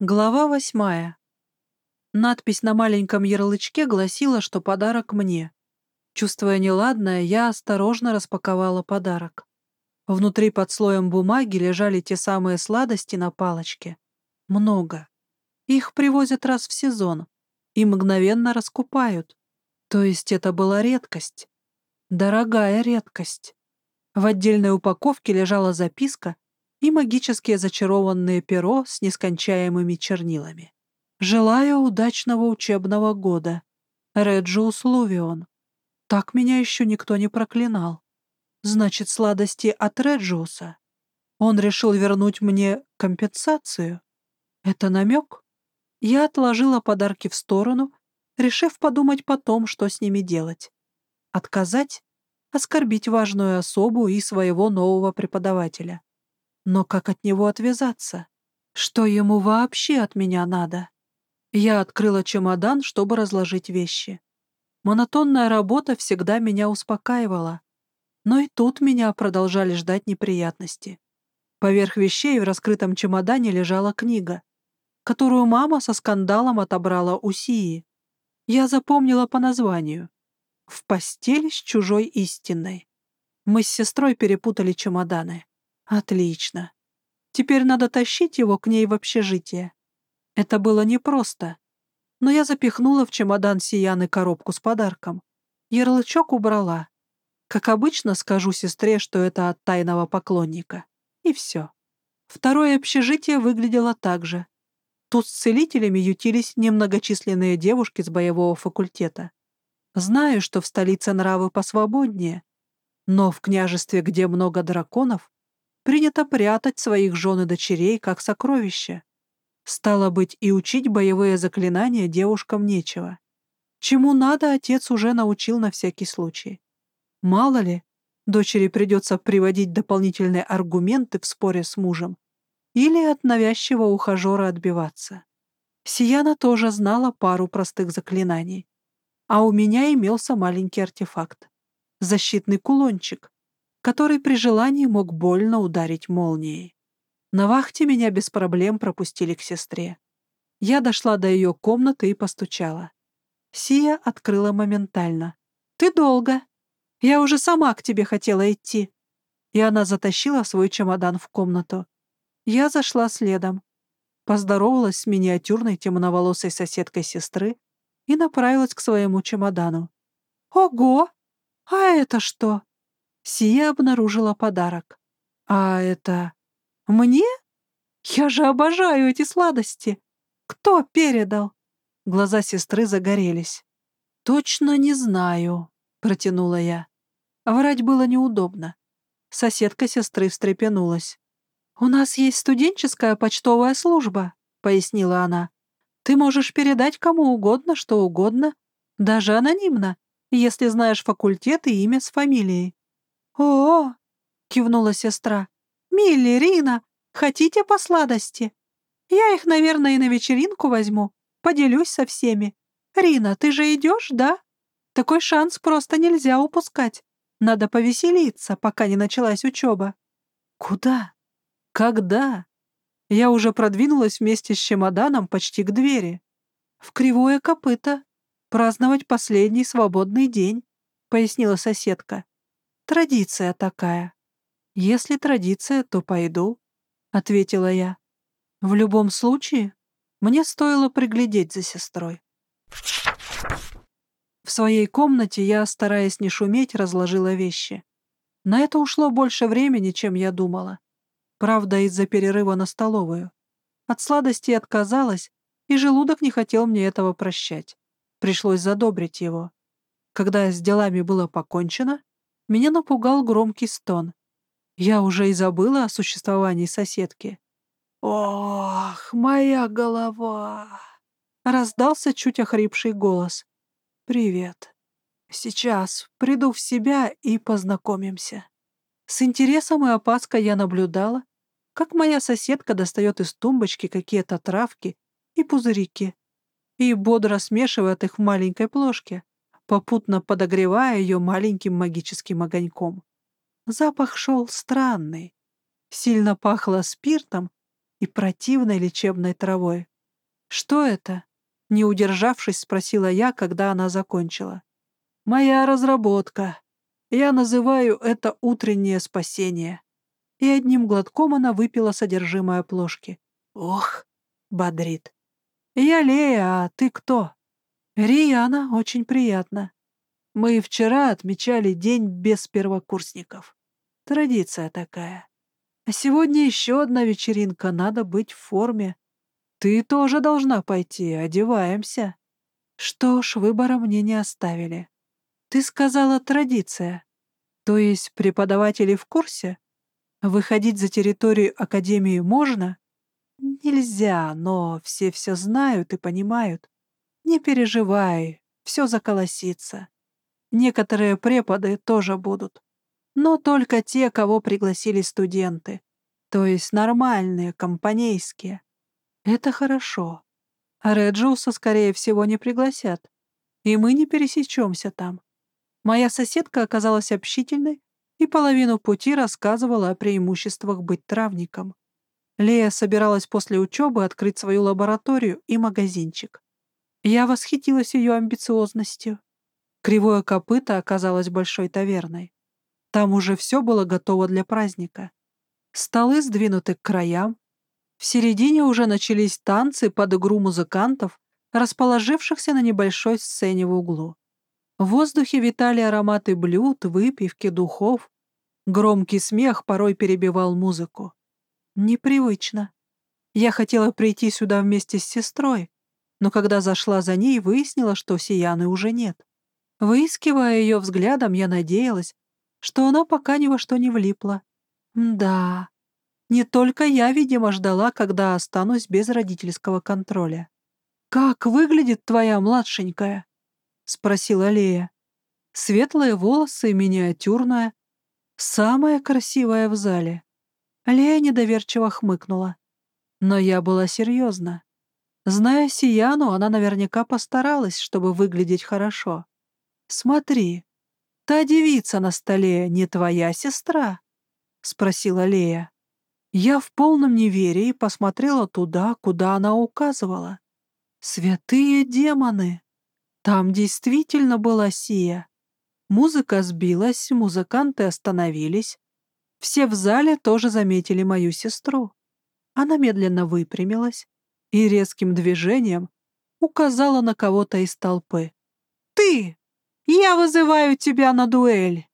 Глава восьмая. Надпись на маленьком ярлычке гласила, что подарок мне. Чувствуя неладное, я осторожно распаковала подарок. Внутри под слоем бумаги лежали те самые сладости на палочке. Много. Их привозят раз в сезон и мгновенно раскупают. То есть это была редкость. Дорогая редкость. В отдельной упаковке лежала записка, и магически зачарованное перо с нескончаемыми чернилами. «Желаю удачного учебного года. Реджиус Лувион. Так меня еще никто не проклинал. Значит, сладости от Реджиуса. Он решил вернуть мне компенсацию. Это намек?» Я отложила подарки в сторону, решив подумать потом, что с ними делать. Отказать? Оскорбить важную особу и своего нового преподавателя. Но как от него отвязаться? Что ему вообще от меня надо? Я открыла чемодан, чтобы разложить вещи. Монотонная работа всегда меня успокаивала. Но и тут меня продолжали ждать неприятности. Поверх вещей в раскрытом чемодане лежала книга, которую мама со скандалом отобрала у Сии. Я запомнила по названию. «В постели с чужой истиной». Мы с сестрой перепутали чемоданы. Отлично. Теперь надо тащить его к ней в общежитие. Это было непросто. Но я запихнула в чемодан Сияны коробку с подарком. Ярлычок убрала. Как обычно, скажу сестре, что это от тайного поклонника. И все. Второе общежитие выглядело так же. Тут с целителями ютились немногочисленные девушки с боевого факультета. Знаю, что в столице нравы посвободнее, но в княжестве, где много драконов, принято прятать своих жен и дочерей как сокровища. Стало быть, и учить боевые заклинания девушкам нечего. Чему надо, отец уже научил на всякий случай. Мало ли, дочери придется приводить дополнительные аргументы в споре с мужем или от навязчивого ухажера отбиваться. Сияна тоже знала пару простых заклинаний. А у меня имелся маленький артефакт. Защитный кулончик, который при желании мог больно ударить молнией. На вахте меня без проблем пропустили к сестре. Я дошла до ее комнаты и постучала. Сия открыла моментально. «Ты долго. Я уже сама к тебе хотела идти». И она затащила свой чемодан в комнату. Я зашла следом. Поздоровалась с миниатюрной темноволосой соседкой сестры и направилась к своему чемодану. «Ого! А это что?» Сия обнаружила подарок. «А это... мне? Я же обожаю эти сладости! Кто передал?» Глаза сестры загорелись. «Точно не знаю», — протянула я. Врать было неудобно. Соседка сестры встрепенулась. «У нас есть студенческая почтовая служба», — пояснила она. «Ты можешь передать кому угодно, что угодно, даже анонимно, если знаешь факультет и имя с фамилией. «О!» — кивнула сестра. «Милли, Рина, хотите по сладости? Я их, наверное, и на вечеринку возьму. Поделюсь со всеми. Рина, ты же идешь, да? Такой шанс просто нельзя упускать. Надо повеселиться, пока не началась учеба». «Куда? Когда?» Я уже продвинулась вместе с чемоданом почти к двери. «В кривое копыто. Праздновать последний свободный день», — пояснила соседка. Традиция такая. Если традиция, то пойду, — ответила я. В любом случае, мне стоило приглядеть за сестрой. В своей комнате я, стараясь не шуметь, разложила вещи. На это ушло больше времени, чем я думала. Правда, из-за перерыва на столовую. От сладости отказалась, и желудок не хотел мне этого прощать. Пришлось задобрить его. Когда с делами было покончено, меня напугал громкий стон. Я уже и забыла о существовании соседки. «Ох, моя голова!» Раздался чуть охрипший голос. «Привет. Сейчас приду в себя и познакомимся». С интересом и опаской я наблюдала, как моя соседка достает из тумбочки какие-то травки и пузырики и бодро смешивает их в маленькой плошке попутно подогревая ее маленьким магическим огоньком. Запах шел странный. Сильно пахло спиртом и противной лечебной травой. «Что это?» — не удержавшись, спросила я, когда она закончила. «Моя разработка. Я называю это утреннее спасение». И одним глотком она выпила содержимое плошки. «Ох!» — бодрит. «Я Лея, а ты кто?» «Рияна, очень приятно. Мы вчера отмечали день без первокурсников. Традиция такая. А сегодня еще одна вечеринка, надо быть в форме. Ты тоже должна пойти, одеваемся. Что ж, выбора мне не оставили. Ты сказала традиция. То есть преподаватели в курсе? Выходить за территорию Академии можно? Нельзя, но все все знают и понимают. Не переживай, все заколосится. Некоторые преподы тоже будут. Но только те, кого пригласили студенты. То есть нормальные, компанейские. Это хорошо. А Реджиуса, скорее всего, не пригласят. И мы не пересечемся там. Моя соседка оказалась общительной и половину пути рассказывала о преимуществах быть травником. Лея собиралась после учебы открыть свою лабораторию и магазинчик. Я восхитилась ее амбициозностью. Кривое копыто оказалось большой таверной. Там уже все было готово для праздника. Столы сдвинуты к краям. В середине уже начались танцы под игру музыкантов, расположившихся на небольшой сцене в углу. В воздухе витали ароматы блюд, выпивки, духов. Громкий смех порой перебивал музыку. Непривычно. Я хотела прийти сюда вместе с сестрой, но когда зашла за ней, выяснила, что Сияны уже нет. Выискивая ее взглядом, я надеялась, что она пока ни во что не влипла. Да, не только я, видимо, ждала, когда останусь без родительского контроля. «Как выглядит твоя младшенькая?» — спросила Лея. Светлые волосы, миниатюрная, самая красивая в зале. Лея недоверчиво хмыкнула. Но я была серьезна. Зная Сияну, она наверняка постаралась, чтобы выглядеть хорошо. «Смотри, та девица на столе не твоя сестра?» — спросила Лея. Я в полном неверии посмотрела туда, куда она указывала. «Святые демоны!» Там действительно была Сия. Музыка сбилась, музыканты остановились. Все в зале тоже заметили мою сестру. Она медленно выпрямилась и резким движением указала на кого-то из толпы. «Ты!» Я вызываю тебя на дуэль!»